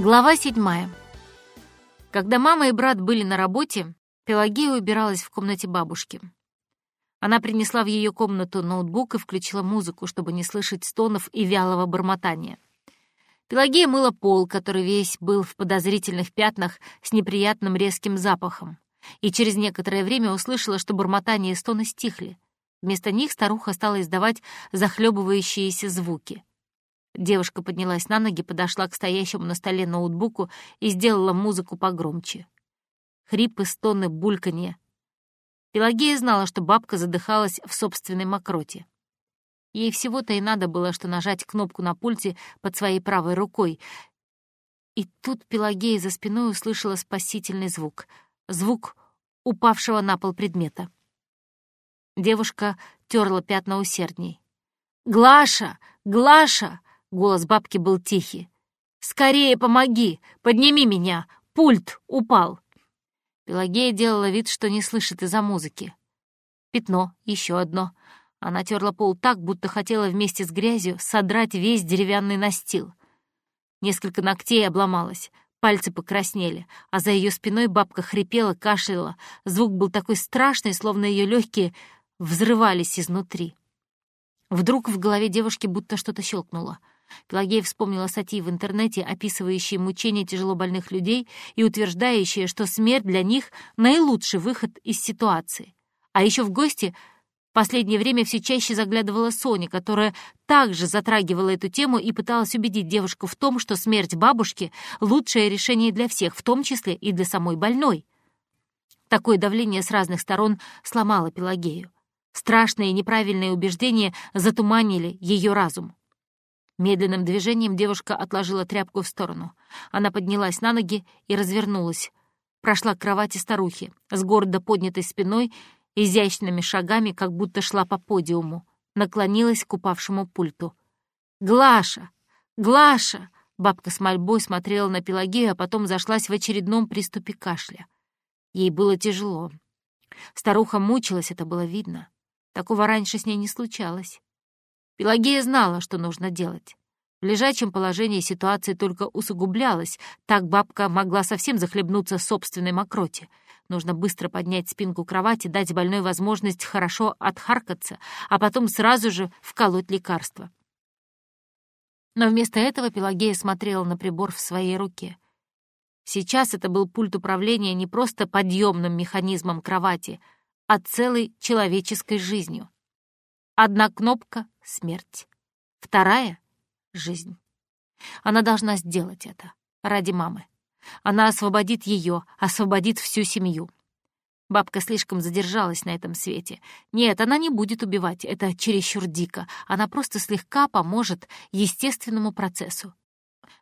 Глава седьмая. Когда мама и брат были на работе, Пелагея убиралась в комнате бабушки. Она принесла в ее комнату ноутбук и включила музыку, чтобы не слышать стонов и вялого бормотания. Пелагея мыла пол, который весь был в подозрительных пятнах с неприятным резким запахом, и через некоторое время услышала, что бормотание и стоны стихли. Вместо них старуха стала издавать захлебывающиеся звуки — Девушка поднялась на ноги, подошла к стоящему на столе ноутбуку и сделала музыку погромче. Хрипы, стоны, бульканье. Пелагея знала, что бабка задыхалась в собственной мокроте. Ей всего-то и надо было, что нажать кнопку на пульте под своей правой рукой. И тут Пелагея за спиной услышала спасительный звук. Звук упавшего на пол предмета. Девушка терла пятна усердней. «Глаша! Глаша!» Голос бабки был тихий. «Скорее помоги! Подними меня! Пульт упал!» Пелагея делала вид, что не слышит из-за музыки. Пятно, еще одно. Она терла пол так, будто хотела вместе с грязью содрать весь деревянный настил. Несколько ногтей обломалось, пальцы покраснели, а за ее спиной бабка хрипела, кашляла. Звук был такой страшный, словно ее легкие взрывались изнутри. Вдруг в голове девушки будто что-то щелкнуло — Пелагея вспомнила статьи в интернете, описывающие мучения тяжелобольных людей и утверждающие, что смерть для них — наилучший выход из ситуации. А еще в гости в последнее время все чаще заглядывала Соня, которая также затрагивала эту тему и пыталась убедить девушку в том, что смерть бабушки — лучшее решение для всех, в том числе и для самой больной. Такое давление с разных сторон сломало Пелагею. Страшные неправильные убеждения затуманили ее разум. Медленным движением девушка отложила тряпку в сторону. Она поднялась на ноги и развернулась. Прошла к кровати старухи, с гордо поднятой спиной, изящными шагами, как будто шла по подиуму. Наклонилась к упавшему пульту. «Глаша! Глаша!» Бабка с мольбой смотрела на Пелагею, а потом зашлась в очередном приступе кашля. Ей было тяжело. Старуха мучилась, это было видно. Такого раньше с ней не случалось. Пелагея знала, что нужно делать. В лежачем положении ситуация только усугублялась, так бабка могла совсем захлебнуться собственной мокроте. Нужно быстро поднять спинку кровати, дать больной возможность хорошо отхаркаться, а потом сразу же вколоть лекарство. Но вместо этого Пелагея смотрела на прибор в своей руке. Сейчас это был пульт управления не просто подъемным механизмом кровати, а целой человеческой жизнью. Одна кнопка — смерть. Вторая — жизнь. Она должна сделать это ради мамы. Она освободит ее, освободит всю семью. Бабка слишком задержалась на этом свете. Нет, она не будет убивать, это чересчур дико. Она просто слегка поможет естественному процессу.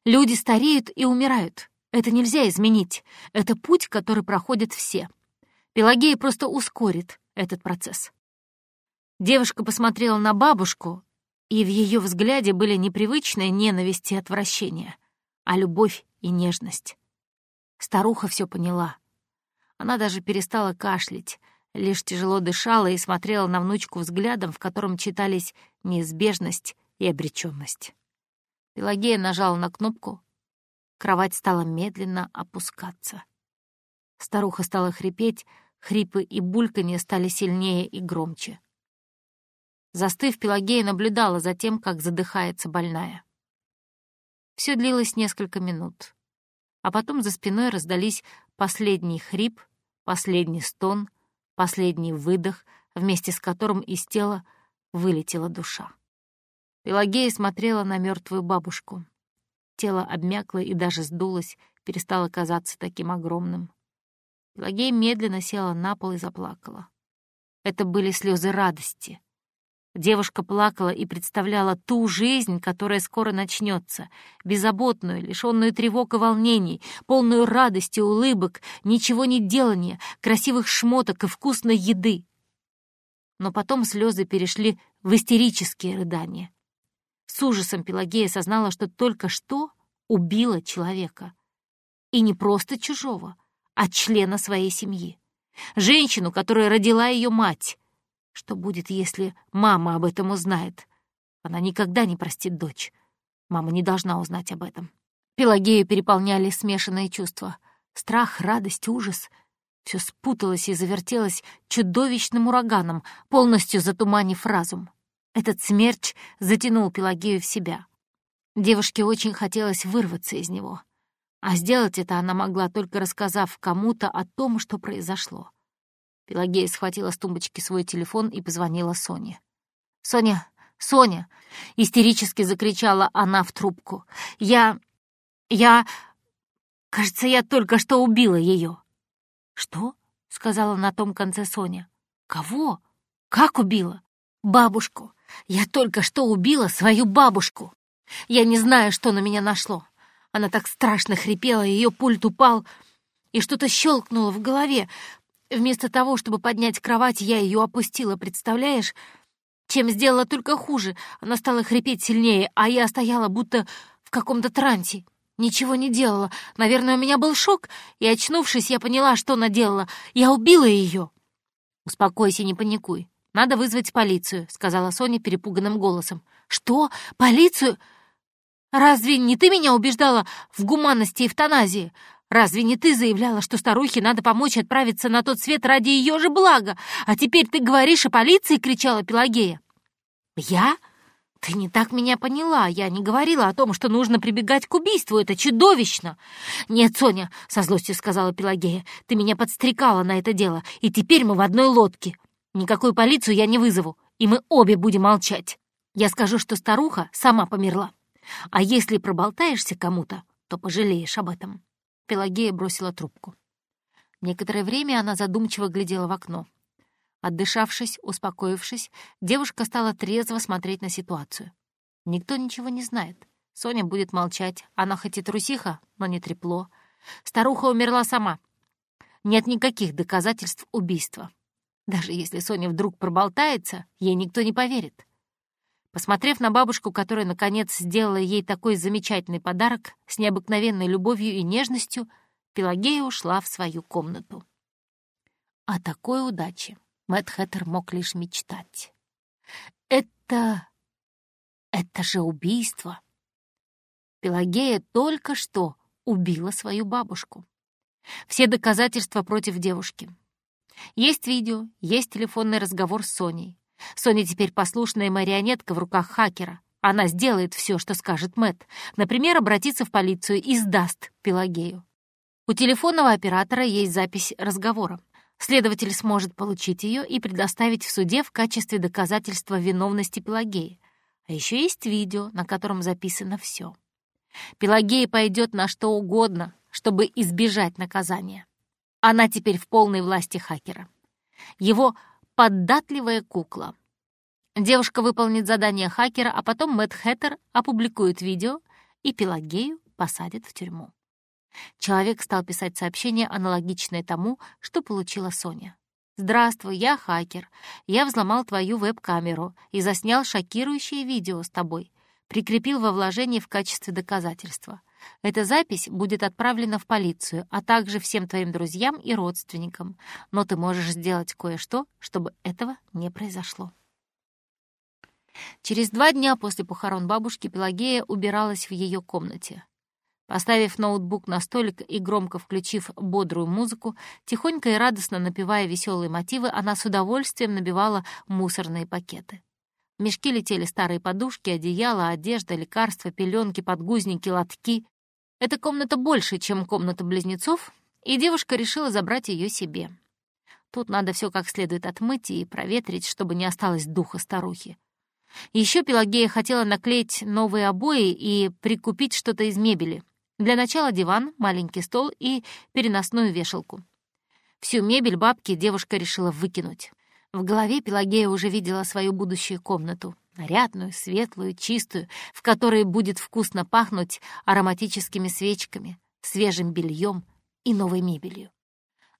Люди стареют и умирают. Это нельзя изменить. Это путь, который проходят все. Пелагея просто ускорит этот процесс. Девушка посмотрела на бабушку, и в ее взгляде были непривычная ненависть и отвращение, а любовь и нежность. Старуха все поняла. Она даже перестала кашлять, лишь тяжело дышала и смотрела на внучку взглядом, в котором читались неизбежность и обреченность. Пелагея нажала на кнопку. Кровать стала медленно опускаться. Старуха стала хрипеть, хрипы и бульканье стали сильнее и громче. Застыв, Пелагея наблюдала за тем, как задыхается больная. Все длилось несколько минут. А потом за спиной раздались последний хрип, последний стон, последний выдох, вместе с которым из тела вылетела душа. Пелагея смотрела на мертвую бабушку. Тело обмякло и даже сдулось, перестало казаться таким огромным. Пелагея медленно села на пол и заплакала. Это были слезы радости — Девушка плакала и представляла ту жизнь, которая скоро начнется, беззаботную, лишенную тревог и волнений, полную радости, улыбок, ничего не делания, красивых шмоток и вкусной еды. Но потом слезы перешли в истерические рыдания. С ужасом Пелагея осознала, что только что убила человека. И не просто чужого, а члена своей семьи. Женщину, которая родила ее мать, что будет, если мама об этом узнает? Она никогда не простит дочь. Мама не должна узнать об этом. Пелагею переполняли смешанные чувства. Страх, радость, ужас. Все спуталось и завертелось чудовищным ураганом, полностью затуманив разум. Этот смерч затянул Пелагею в себя. Девушке очень хотелось вырваться из него. А сделать это она могла, только рассказав кому-то о том, что произошло. Пелагея схватила с тумбочки свой телефон и позвонила Соне. «Соня! Соня!» — истерически закричала она в трубку. «Я... я... кажется, я только что убила ее». «Что?» — сказала на том конце Соня. «Кого? Как убила?» «Бабушку. Я только что убила свою бабушку. Я не знаю, что на меня нашло. Она так страшно хрипела, ее пульт упал, и что-то щелкнуло в голове. Вместо того, чтобы поднять кровать, я ее опустила, представляешь? Чем сделала только хуже. Она стала хрипеть сильнее, а я стояла будто в каком-то трансе. Ничего не делала. Наверное, у меня был шок, и, очнувшись, я поняла, что она делала. Я убила ее. «Успокойся, не паникуй. Надо вызвать полицию», — сказала Соня перепуганным голосом. «Что? Полицию? Разве не ты меня убеждала в гуманности и эвтаназии? Разве не ты заявляла, что старухе надо помочь отправиться на тот свет ради ее же блага? А теперь ты говоришь о полиции?» — кричала Пелагея. «Я? Ты не так меня поняла. Я не говорила о том, что нужно прибегать к убийству. Это чудовищно!» «Нет, Соня», — со злостью сказала Пелагея, — «ты меня подстрекала на это дело, и теперь мы в одной лодке. Никакую полицию я не вызову, и мы обе будем молчать. Я скажу, что старуха сама померла. А если проболтаешься кому-то, то пожалеешь об этом». Пелагея бросила трубку. Некоторое время она задумчиво глядела в окно. Отдышавшись, успокоившись, девушка стала трезво смотреть на ситуацию. Никто ничего не знает. Соня будет молчать. Она хоть и трусиха, но не трепло. Старуха умерла сама. Нет никаких доказательств убийства. Даже если Соня вдруг проболтается, ей никто не поверит. Посмотрев на бабушку, которая, наконец, сделала ей такой замечательный подарок с необыкновенной любовью и нежностью, Пелагея ушла в свою комнату. О такой удаче Мэтт Хэттер мог лишь мечтать. Это... это же убийство. Пелагея только что убила свою бабушку. Все доказательства против девушки. Есть видео, есть телефонный разговор с Соней. Соня теперь послушная марионетка в руках хакера. Она сделает все, что скажет Мэт. Например, обратится в полицию и сдаст Пелагею. У телефонного оператора есть запись разговора. Следователь сможет получить ее и предоставить в суде в качестве доказательства виновности Пелагеи. А еще есть видео, на котором записано все. Пелагея пойдет на что угодно, чтобы избежать наказания. Она теперь в полной власти хакера. Его поддатливая кукла. Девушка выполнит задание хакера, а потом Мэтт Хэттер опубликует видео, и Пелагею посадят в тюрьму. Человек стал писать сообщение, аналогичное тому, что получила Соня. «Здравствуй, я хакер. Я взломал твою веб-камеру и заснял шокирующее видео с тобой. Прикрепил во вложении в качестве доказательства. Эта запись будет отправлена в полицию, а также всем твоим друзьям и родственникам. Но ты можешь сделать кое-что, чтобы этого не произошло. Через два дня после похорон бабушки Пелагея убиралась в ее комнате. Поставив ноутбук на столик и громко включив бодрую музыку, тихонько и радостно напевая веселые мотивы, она с удовольствием набивала мусорные пакеты. В мешки летели старые подушки, одеяла, одежда, лекарства, пеленки, подгузники, лотки. Эта комната больше, чем комната близнецов, и девушка решила забрать ее себе. Тут надо все как следует отмыть и проветрить, чтобы не осталось духа старухи. Еще Пелагея хотела наклеить новые обои и прикупить что-то из мебели. Для начала диван, маленький стол и переносную вешалку. Всю мебель бабки девушка решила выкинуть. В голове Пелагея уже видела свою будущую комнату. Нарядную, светлую, чистую, в которой будет вкусно пахнуть ароматическими свечками, свежим бельем и новой мебелью.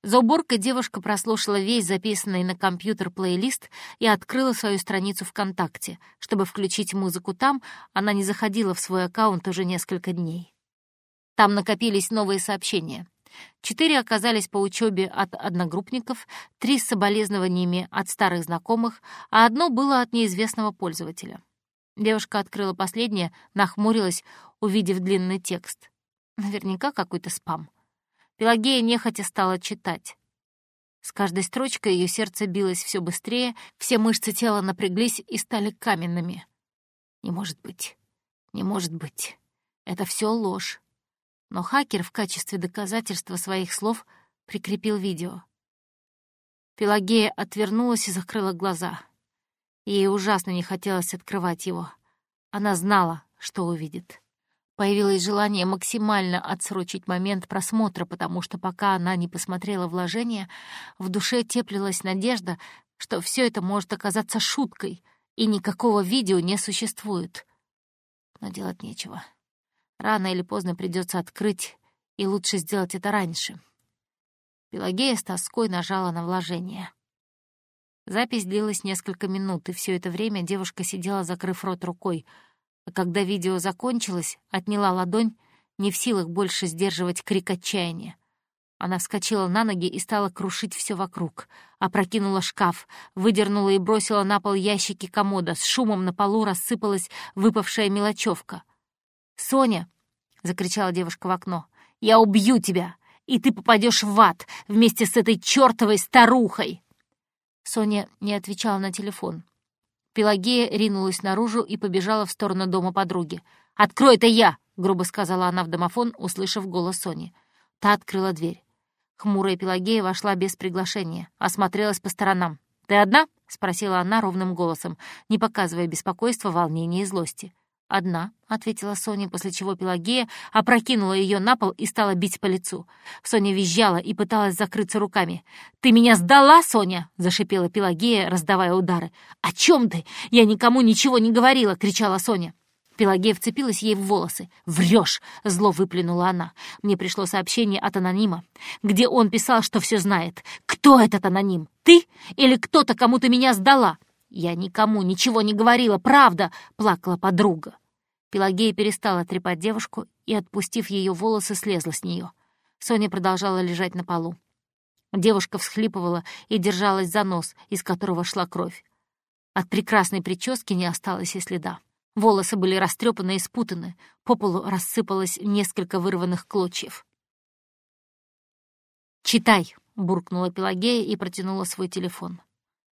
За уборкой девушка прослушала весь записанный на компьютер плейлист и открыла свою страницу ВКонтакте. Чтобы включить музыку там, она не заходила в свой аккаунт уже несколько дней. Там накопились новые сообщения. Четыре оказались по учебе от одногруппников, три с соболезнованиями от старых знакомых, а одно было от неизвестного пользователя. Девушка открыла последнее, нахмурилась, увидев длинный текст. Наверняка какой-то спам. Пелагея нехотя стала читать. С каждой строчкой ее сердце билось все быстрее, все мышцы тела напряглись и стали каменными. Не может быть. Не может быть. Это все ложь. Но хакер в качестве доказательства своих слов прикрепил видео. Пелагея отвернулась и закрыла глаза. Ей ужасно не хотелось открывать его. Она знала, что увидит. Появилось желание максимально отсрочить момент просмотра, потому что пока она не посмотрела вложение, в душе теплилась надежда, что все это может оказаться шуткой, и никакого видео не существует. Но делать нечего. Рано или поздно придется открыть, и лучше сделать это раньше. Пелагея с тоской нажала на вложение. Запись длилась несколько минут, и все это время девушка сидела, закрыв рот рукой — а когда видео закончилось, отняла ладонь, не в силах больше сдерживать крик отчаяния. Она вскочила на ноги и стала крушить все вокруг. Опрокинула шкаф, выдернула и бросила на пол ящики комода. С шумом на полу рассыпалась выпавшая мелочевка. «Соня!» — закричала девушка в окно. «Я убью тебя, и ты попадешь в ад вместе с этой чертовой старухой!» Соня не отвечала на телефон. Пелагея ринулась наружу и побежала в сторону дома подруги. «Открой, это я!» — грубо сказала она в домофон, услышав голос Сони. Та открыла дверь. Хмурая Пелагея вошла без приглашения, осмотрелась по сторонам. «Ты одна?» — спросила она ровным голосом, не показывая беспокойства, волнения и злости. «Одна», — ответила Соня, после чего Пелагея опрокинула ее на пол и стала бить по лицу. Соня визжала и пыталась закрыться руками. «Ты меня сдала, Соня?» — зашипела Пелагея, раздавая удары. «О чем ты? Я никому ничего не говорила!» — кричала Соня. Пелагея вцепилась ей в волосы. «Врешь!» — зло выплюнула она. Мне пришло сообщение от анонима, где он писал, что все знает. «Кто этот аноним? Ты? Или кто-то, кому ты меня сдала?» «Я никому ничего не говорила, правда!» — плакала подруга. Пелагея перестала трепать девушку и, отпустив ее волосы, слезла с нее. Соня продолжала лежать на полу. Девушка всхлипывала и держалась за нос, из которого шла кровь. От прекрасной прически не осталось и следа. Волосы были растрепаны и спутаны, по полу рассыпалось несколько вырванных клочьев. «Читай!» — буркнула Пелагея и протянула свой телефон.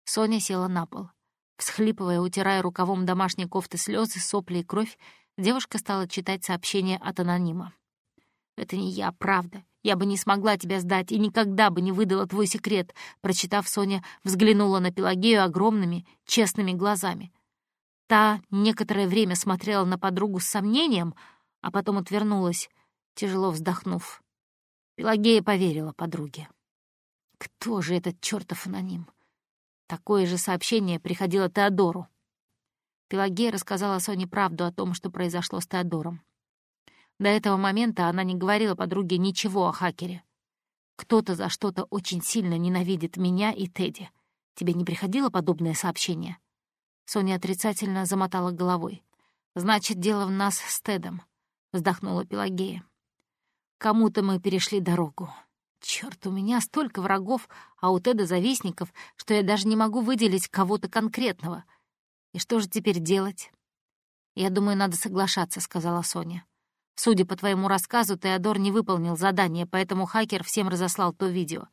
Соня села на пол. Всхлипывая, утирая рукавом домашней кофты слезы, сопли и кровь, девушка стала читать сообщение от анонима. «Это не я, правда. Я бы не смогла тебя сдать и никогда бы не выдала твой секрет», прочитав, Соня взглянула на Пелагею огромными, честными глазами. Та некоторое время смотрела на подругу с сомнением, а потом отвернулась, тяжело вздохнув. Пелагея поверила подруге. «Кто же этот чертов аноним?» Такое же сообщение приходило Теодору. Пелагея рассказала Соне правду о том, что произошло с Теодором. До этого момента она не говорила подруге ничего о хакере. «Кто-то за что-то очень сильно ненавидит меня и Тедди. Тебе не приходило подобное сообщение?» Соня отрицательно замотала головой. «Значит, дело в нас с Тедом», — вздохнула Пелагея. «Кому-то мы перешли дорогу. Черт, у меня столько врагов, а у Теда завистников, что я даже не могу выделить кого-то конкретного. И что же теперь делать? Я думаю, надо соглашаться, сказала Соня. Судя по твоему рассказу, Теодор не выполнил задание, поэтому хакер всем разослал то видео.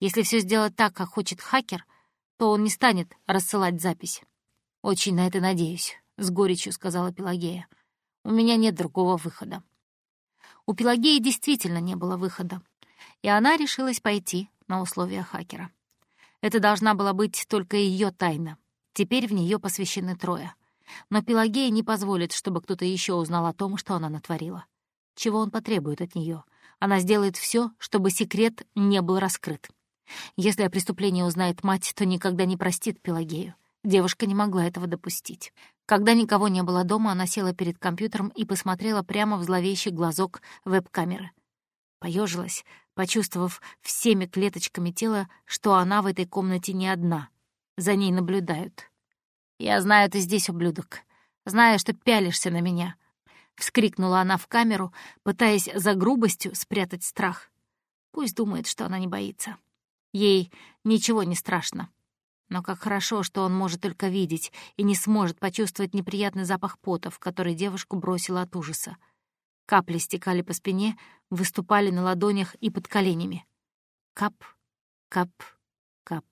Если все сделать так, как хочет хакер, то он не станет рассылать запись. Очень на это надеюсь, с горечью сказала Пелагея. У меня нет другого выхода. У Пелагеи действительно не было выхода и она решилась пойти на условия хакера. Это должна была быть только ее тайна. Теперь в нее посвящены трое. Но Пелагея не позволит, чтобы кто-то еще узнал о том, что она натворила. Чего он потребует от нее? Она сделает все, чтобы секрет не был раскрыт. Если о преступлении узнает мать, то никогда не простит Пелагею. Девушка не могла этого допустить. Когда никого не было дома, она села перед компьютером и посмотрела прямо в зловещий глазок веб-камеры. Поежилась, почувствовав всеми клеточками тела, что она в этой комнате не одна. За ней наблюдают. «Я знаю, ты здесь, ублюдок. Знаю, что пялишься на меня», — вскрикнула она в камеру, пытаясь за грубостью спрятать страх. Пусть думает, что она не боится. Ей ничего не страшно. Но как хорошо, что он может только видеть и не сможет почувствовать неприятный запах пота, в который девушку бросила от ужаса. Капли стекали по спине, выступали на ладонях и под коленями. Кап, кап, кап.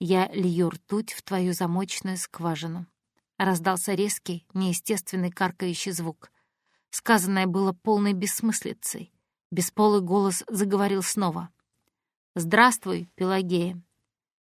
Я лью ртуть в твою замочную скважину. Раздался резкий, неестественный каркающий звук. Сказанное было полной бессмыслицей. Бесполый голос заговорил снова. «Здравствуй, Пелагея.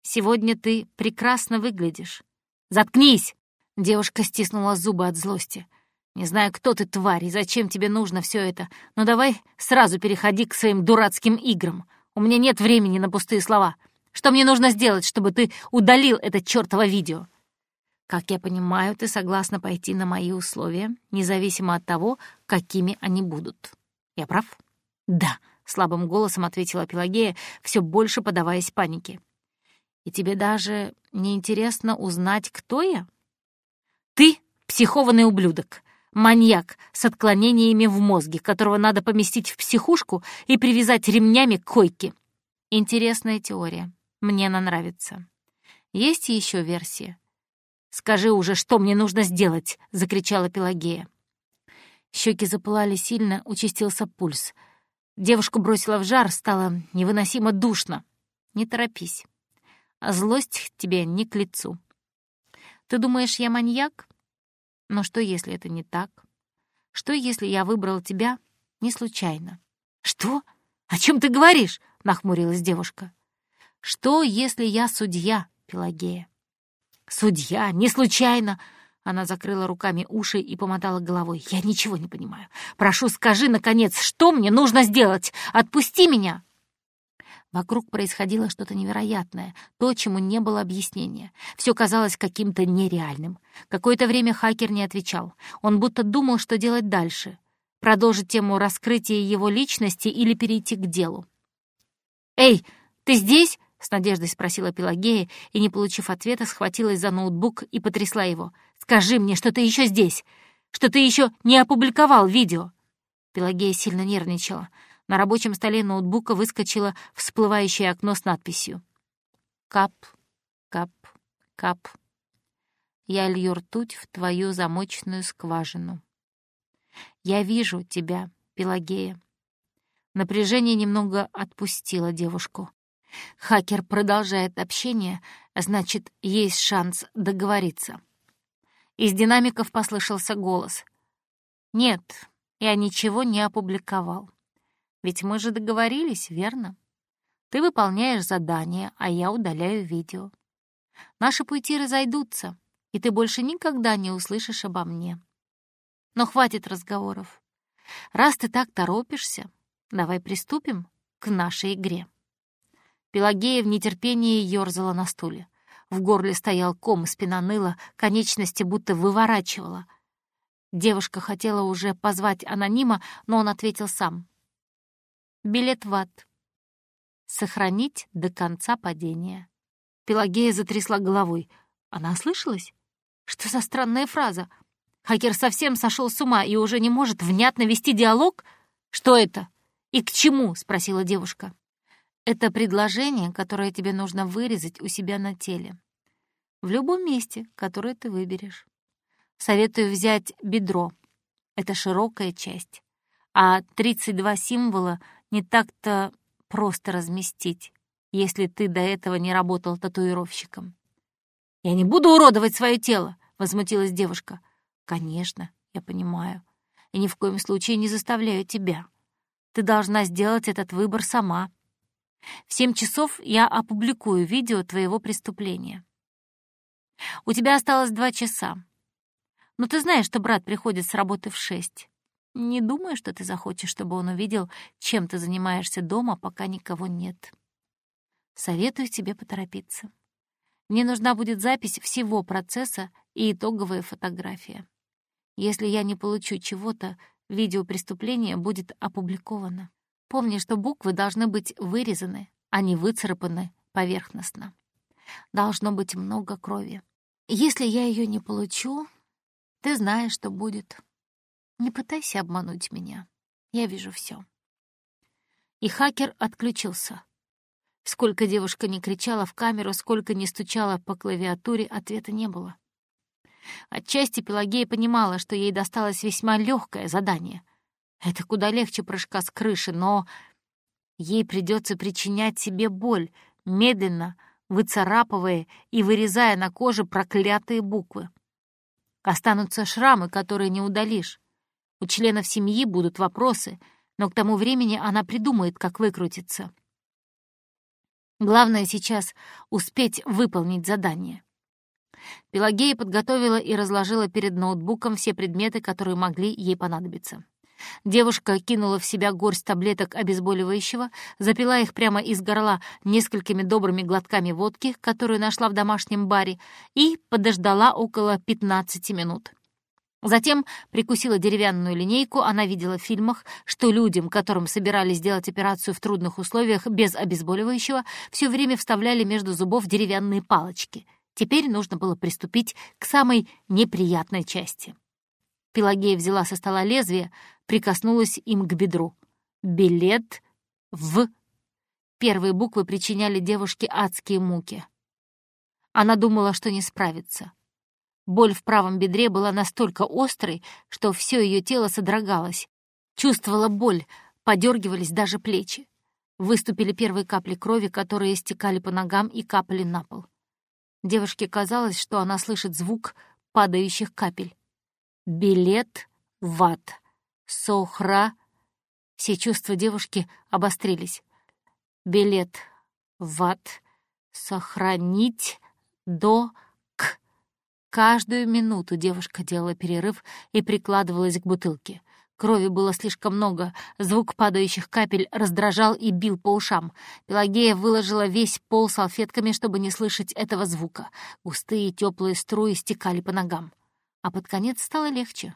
Сегодня ты прекрасно выглядишь. Заткнись!» Девушка стиснула зубы от злости. «Не знаю, кто ты, тварь, и зачем тебе нужно все это, но давай сразу переходи к своим дурацким играм. У меня нет времени на пустые слова. Что мне нужно сделать, чтобы ты удалил это чёртово видео?» «Как я понимаю, ты согласна пойти на мои условия, независимо от того, какими они будут. Я прав?» «Да», — слабым голосом ответила Пелагея, все больше подаваясь панике. «И тебе даже не интересно узнать, кто я?» «Ты — психованный ублюдок, маньяк с отклонениями в мозге, которого надо поместить в психушку и привязать ремнями к койке. Интересная теория. Мне она нравится. Есть еще версия?» «Скажи уже, что мне нужно сделать!» — закричала Пелагея. Щеки запылали сильно, участился пульс. Девушку бросила в жар, стало невыносимо душно. «Не торопись. Злость тебе не к лицу. Ты думаешь, я маньяк? Но что, если это не так? Что, если я выбрал тебя не случайно? Что? О чем ты говоришь? Нахмурилась девушка. Что, если я судья, Пелагея? Судья, не случайно. Она закрыла руками уши и помотала головой. «Я ничего не понимаю. Прошу, скажи, наконец, что мне нужно сделать? Отпусти меня!» Вокруг происходило что-то невероятное, то, чему не было объяснения. Все казалось каким-то нереальным. Какое-то время хакер не отвечал. Он будто думал, что делать дальше. Продолжить тему раскрытия его личности или перейти к делу. «Эй, ты здесь?» — с надеждой спросила Пелагея, и, не получив ответа, схватилась за ноутбук и потрясла его. «Скажи мне, что ты еще здесь, что ты еще не опубликовал видео!» Пелагея сильно нервничала. На рабочем столе ноутбука выскочило всплывающее окно с надписью. «Кап, кап, кап. Я лью ртуть в твою замочную скважину. Я вижу тебя, Пелагея». Напряжение немного отпустило девушку. Хакер продолжает общение, значит, есть шанс договориться. Из динамиков послышался голос. «Нет, я ничего не опубликовал. Ведь мы же договорились, верно? Ты выполняешь задание, а я удаляю видео. Наши пути разойдутся, и ты больше никогда не услышишь обо мне. Но хватит разговоров. Раз ты так торопишься, давай приступим к нашей игре. Пелагея в нетерпении ёрзала на стуле. В горле стоял ком, спина ныла, конечности будто выворачивала. Девушка хотела уже позвать анонима, но он ответил сам. Билет в ад. Сохранить до конца падения. Пелагея затрясла головой. Она ослышалась? Что за странная фраза? Хакер совсем сошел с ума и уже не может внятно вести диалог? Что это? И к чему? спросила девушка. Это предложение, которое тебе нужно вырезать у себя на теле. В любом месте, которое ты выберешь. Советую взять бедро. Это широкая часть. А 32 символа не так-то просто разместить, если ты до этого не работал татуировщиком. «Я не буду уродовать свое тело!» — возмутилась девушка. «Конечно, я понимаю. И ни в коем случае не заставляю тебя. Ты должна сделать этот выбор сама. В семь часов я опубликую видео твоего преступления. У тебя осталось два часа. Но ты знаешь, что брат приходит с работы в шесть. Не думаю, что ты захочешь, чтобы он увидел, чем ты занимаешься дома, пока никого нет. Советую тебе поторопиться. Мне нужна будет запись всего процесса и итоговая фотография. Если я не получу чего-то, видео преступления будет опубликовано. Помни, что буквы должны быть вырезаны, а не выцарапаны поверхностно. Должно быть много крови. Если я ее не получу, ты знаешь, что будет. Не пытайся обмануть меня. Я вижу все. И хакер отключился. Сколько девушка не кричала в камеру, сколько не стучала по клавиатуре, ответа не было. Отчасти Пелагея понимала, что ей досталось весьма легкое задание. Это куда легче прыжка с крыши, но ей придется причинять себе боль, медленно выцарапывая и вырезая на коже проклятые буквы. Останутся шрамы, которые не удалишь. У членов семьи будут вопросы, но к тому времени она придумает, как выкрутиться. Главное сейчас — успеть выполнить задание. Пелагея подготовила и разложила перед ноутбуком все предметы, которые могли ей понадобиться. Девушка кинула в себя горсть таблеток обезболивающего, запила их прямо из горла несколькими добрыми глотками водки, которую нашла в домашнем баре, и подождала около 15 минут. Затем прикусила деревянную линейку, она видела в фильмах, что людям, которым собирались сделать операцию в трудных условиях без обезболивающего, все время вставляли между зубов деревянные палочки. Теперь нужно было приступить к самой неприятной части. Пелагея взяла со стола лезвие, прикоснулась им к бедру. «Билет в...» Первые буквы причиняли девушке адские муки. Она думала, что не справится. Боль в правом бедре была настолько острой, что все ее тело содрогалось. Чувствовала боль, подергивались даже плечи. Выступили первые капли крови, которые стекали по ногам и капали на пол. Девушке казалось, что она слышит звук падающих капель. Билет в ад. Сохра. Все чувства девушки обострились. Билет в ад. Сохранить до Каждую минуту девушка делала перерыв и прикладывалась к бутылке. Крови было слишком много, звук падающих капель раздражал и бил по ушам. Пелагея выложила весь пол салфетками, чтобы не слышать этого звука. Густые теплые струи стекали по ногам. А под конец стало легче.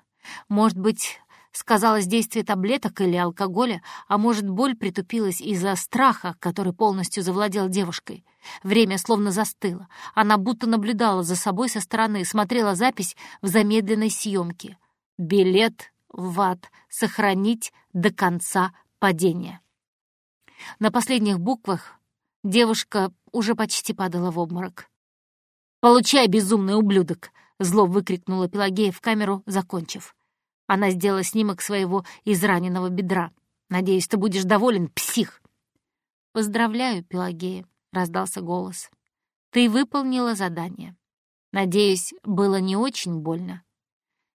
Может быть, сказалось действие таблеток или алкоголя, а может, боль притупилась из-за страха, который полностью завладел девушкой. Время словно застыло. Она будто наблюдала за собой со стороны, смотрела запись в замедленной съемке. «Билет в ад. Сохранить до конца падения». На последних буквах девушка уже почти падала в обморок. «Получай, безумный ублюдок!» — зло выкрикнула Пелагея в камеру, закончив. Она сделала снимок своего израненного бедра. «Надеюсь, ты будешь доволен, псих!» «Поздравляю, Пелагея», — раздался голос. «Ты выполнила задание. Надеюсь, было не очень больно».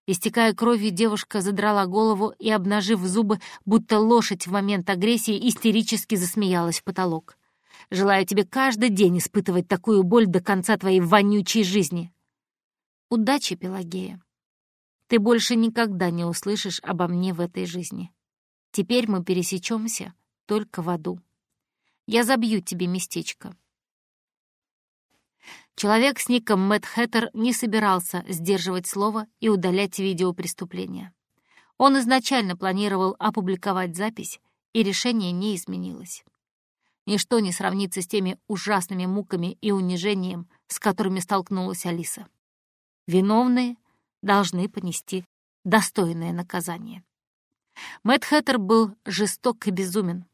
Истекая кровью, девушка задрала голову и, обнажив зубы, будто лошадь в момент агрессии, истерически засмеялась в потолок. «Желаю тебе каждый день испытывать такую боль до конца твоей вонючей жизни». «Удачи, Пелагея», ты больше никогда не услышишь обо мне в этой жизни. Теперь мы пересечемся только в аду. Я забью тебе местечко». Человек с ником Мэтт Хэттер не собирался сдерживать слово и удалять видео преступления. Он изначально планировал опубликовать запись, и решение не изменилось. Ничто не сравнится с теми ужасными муками и унижением, с которыми столкнулась Алиса. Виновные должны понести достойное наказание. Мэтт Хэттер был жесток и безумен.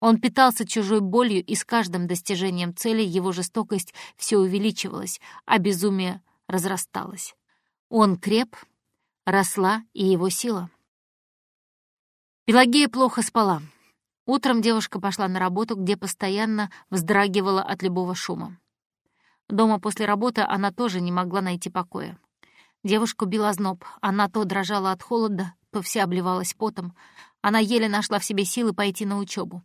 Он питался чужой болью, и с каждым достижением цели его жестокость все увеличивалась, а безумие разрасталось. Он креп, росла и его сила. Пелагея плохо спала. Утром девушка пошла на работу, где постоянно вздрагивала от любого шума. Дома после работы она тоже не могла найти покоя. Девушку била зноб. Она то дрожала от холода, то вся обливалась потом. Она еле нашла в себе силы пойти на учебу.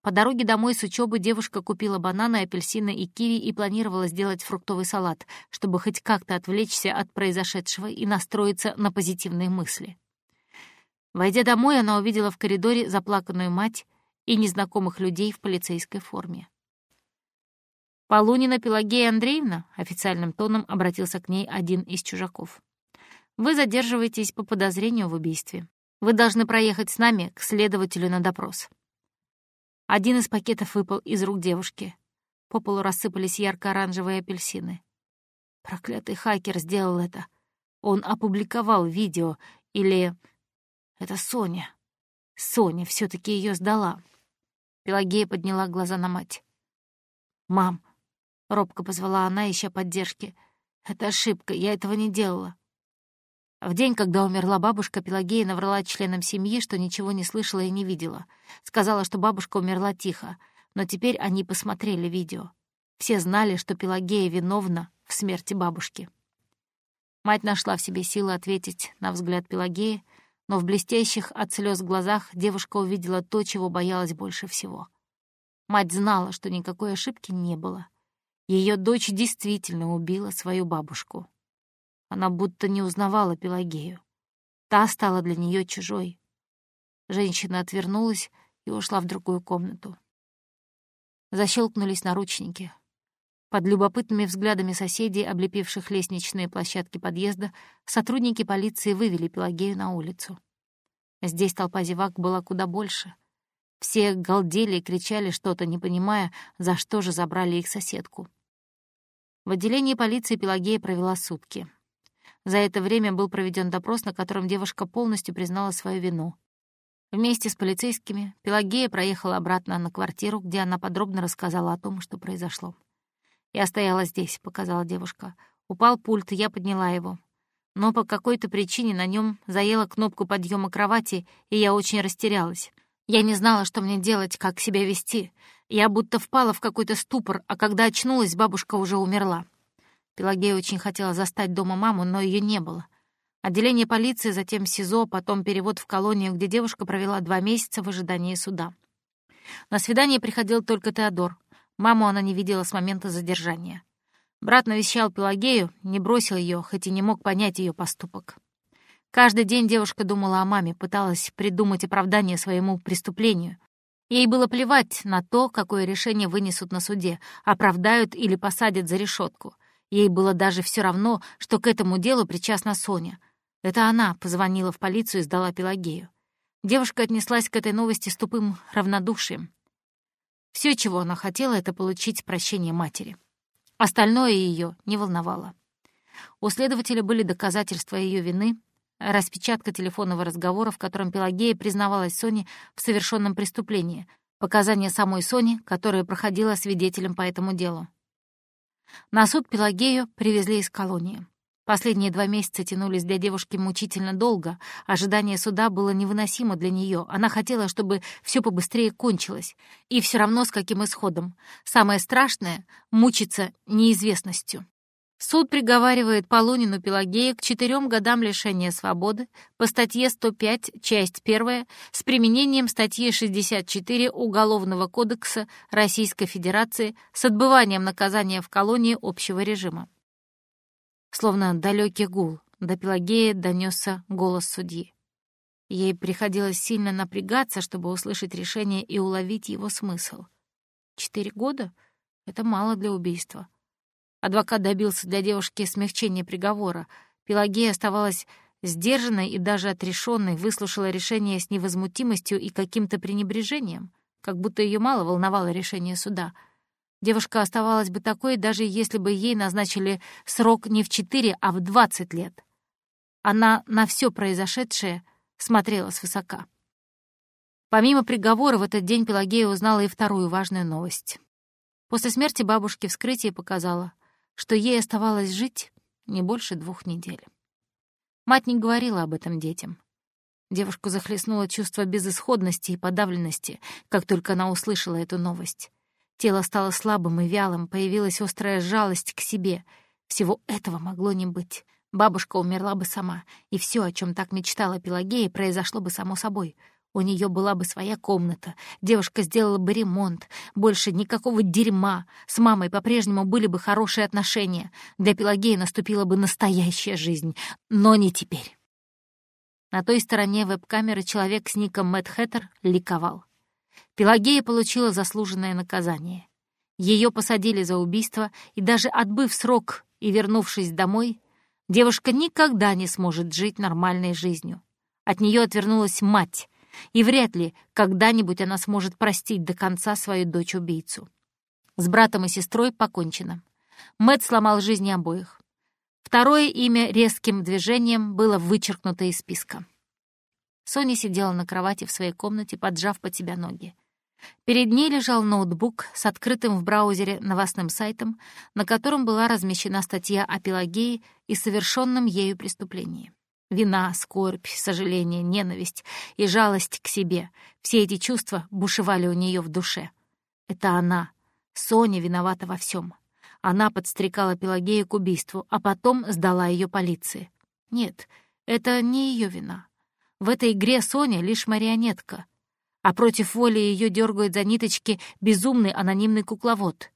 По дороге домой с учебы девушка купила бананы, апельсины и киви и планировала сделать фруктовый салат, чтобы хоть как-то отвлечься от произошедшего и настроиться на позитивные мысли. Войдя домой, она увидела в коридоре заплаканную мать и незнакомых людей в полицейской форме. «Полунина Пелагея Андреевна?» — официальным тоном обратился к ней один из чужаков. «Вы задерживаетесь по подозрению в убийстве. Вы должны проехать с нами к следователю на допрос». Один из пакетов выпал из рук девушки. По полу рассыпались ярко-оранжевые апельсины. Проклятый хакер сделал это. Он опубликовал видео. Или... Это Соня. Соня все таки ее сдала. Пелагея подняла глаза на мать. «Мам, — робко позвала она, ища поддержки. «Это ошибка, я этого не делала». В день, когда умерла бабушка, Пелагея наврала членам семьи, что ничего не слышала и не видела. Сказала, что бабушка умерла тихо, но теперь они посмотрели видео. Все знали, что Пелагея виновна в смерти бабушки. Мать нашла в себе силы ответить на взгляд Пелагеи, но в блестящих от слез глазах девушка увидела то, чего боялась больше всего. Мать знала, что никакой ошибки не было. Ее дочь действительно убила свою бабушку. Она будто не узнавала Пелагею. Та стала для нее чужой. Женщина отвернулась и ушла в другую комнату. Защелкнулись наручники. Под любопытными взглядами соседей, облепивших лестничные площадки подъезда, сотрудники полиции вывели Пелагею на улицу. Здесь толпа зевак была куда больше. Все галдели и кричали что-то, не понимая, за что же забрали их соседку. В отделении полиции Пелагея провела сутки. За это время был проведен допрос, на котором девушка полностью признала свою вину. Вместе с полицейскими Пелагея проехала обратно на квартиру, где она подробно рассказала о том, что произошло. «Я стояла здесь», — показала девушка. Упал пульт, я подняла его. Но по какой-то причине на нем заела кнопку подъема кровати, и я очень растерялась. Я не знала, что мне делать, как себя вести. Я будто впала в какой-то ступор, а когда очнулась, бабушка уже умерла. Пелагея очень хотела застать дома маму, но ее не было. Отделение полиции, затем СИЗО, потом перевод в колонию, где девушка провела два месяца в ожидании суда. На свидание приходил только Теодор. Маму она не видела с момента задержания. Брат навещал Пелагею, не бросил ее, хоть и не мог понять ее поступок. Каждый день девушка думала о маме, пыталась придумать оправдание своему преступлению. Ей было плевать на то, какое решение вынесут на суде, оправдают или посадят за решетку. Ей было даже все равно, что к этому делу причастна Соня. Это она позвонила в полицию и сдала Пелагею. Девушка отнеслась к этой новости с тупым равнодушием. Все, чего она хотела, это получить прощение матери. Остальное ее не волновало. У следователя были доказательства ее вины, распечатка телефонного разговора, в котором Пелагея признавалась Соне в совершенном преступлении, показания самой Сони, которая проходила свидетелем по этому делу. На суд Пелагею привезли из колонии. Последние два месяца тянулись для девушки мучительно долго. Ожидание суда было невыносимо для нее. Она хотела, чтобы все побыстрее кончилось. И все равно с каким исходом. Самое страшное — мучиться неизвестностью. Суд приговаривает Полунину Пелагею к четырем годам лишения свободы по статье 105, часть 1, с применением статьи 64 Уголовного кодекса Российской Федерации с отбыванием наказания в колонии общего режима. Словно далекий гул, до Пелагеи донесся голос судьи. Ей приходилось сильно напрягаться, чтобы услышать решение и уловить его смысл. Четыре года — это мало для убийства. Адвокат добился для девушки смягчения приговора. Пелагея оставалась сдержанной и даже отрешенной, выслушала решение с невозмутимостью и каким-то пренебрежением, как будто ее мало волновало решение суда — Девушка оставалась бы такой, даже если бы ей назначили срок не в четыре, а в двадцать лет. Она на все произошедшее смотрела свысока. Помимо приговора, в этот день Пелагея узнала и вторую важную новость. После смерти бабушки вскрытие показало, что ей оставалось жить не больше двух недель. Мать не говорила об этом детям. Девушку захлестнуло чувство безысходности и подавленности, как только она услышала эту новость. Тело стало слабым и вялым, появилась острая жалость к себе. Всего этого могло не быть. Бабушка умерла бы сама, и все, о чем так мечтала Пелагея, произошло бы само собой. У нее была бы своя комната, девушка сделала бы ремонт, больше никакого дерьма. С мамой по-прежнему были бы хорошие отношения. Для Пелагеи наступила бы настоящая жизнь, но не теперь. На той стороне веб-камеры человек с ником Мэтт Хэттер ликовал. Пелагея получила заслуженное наказание. Ее посадили за убийство, и даже отбыв срок и вернувшись домой, девушка никогда не сможет жить нормальной жизнью. От нее отвернулась мать, и вряд ли когда-нибудь она сможет простить до конца свою дочь-убийцу. С братом и сестрой покончено. Мэт сломал жизни обоих. Второе имя резким движением было вычеркнуто из списка. Соня сидела на кровати в своей комнате, поджав под себя ноги. Перед ней лежал ноутбук с открытым в браузере новостным сайтом, на котором была размещена статья о Пелагее и совершенном ею преступлении. Вина, скорбь, сожаление, ненависть и жалость к себе — все эти чувства бушевали у нее в душе. Это она, Соня, виновата во всем. Она подстрекала Пелагею к убийству, а потом сдала ее полиции. Нет, это не ее вина. В этой игре Соня лишь марионетка, а против воли ее дергает за ниточки безумный анонимный кукловод.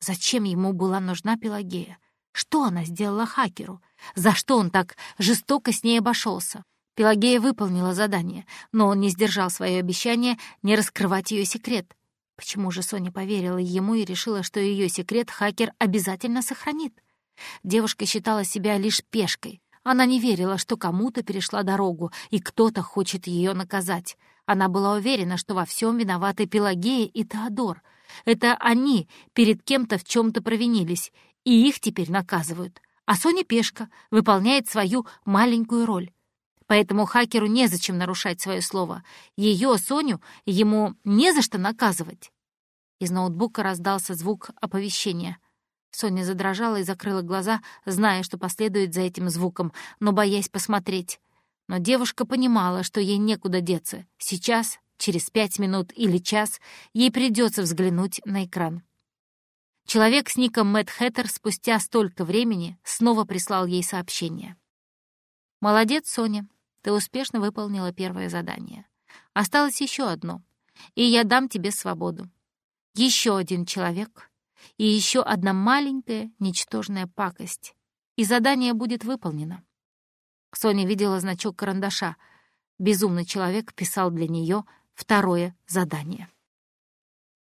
Зачем ему была нужна Пелагея? Что она сделала хакеру? За что он так жестоко с ней обошелся? Пелагея выполнила задание, но он не сдержал свое обещание не раскрывать ее секрет. Почему же Соня поверила ему и решила, что ее секрет хакер обязательно сохранит? Девушка считала себя лишь пешкой. Она не верила, что кому-то перешла дорогу, и кто-то хочет ее наказать. Она была уверена, что во всем виноваты Пелагея и Теодор. Это они перед кем-то в чем то провинились, и их теперь наказывают. А Соня пешка, выполняет свою маленькую роль. Поэтому хакеру незачем нарушать свое слово. Ее, Соню, ему не за что наказывать. Из ноутбука раздался звук оповещения. Соня задрожала и закрыла глаза, зная, что последует за этим звуком, но боясь посмотреть. Но девушка понимала, что ей некуда деться. Сейчас, через пять минут или час, ей придется взглянуть на экран. Человек с ником Мэтт Хэттер спустя столько времени снова прислал ей сообщение. «Молодец, Соня. Ты успешно выполнила первое задание. Осталось еще одно, и я дам тебе свободу. Еще один человек и еще одна маленькая, ничтожная пакость, и задание будет выполнено. Соня видела значок карандаша. Безумный человек писал для нее второе задание.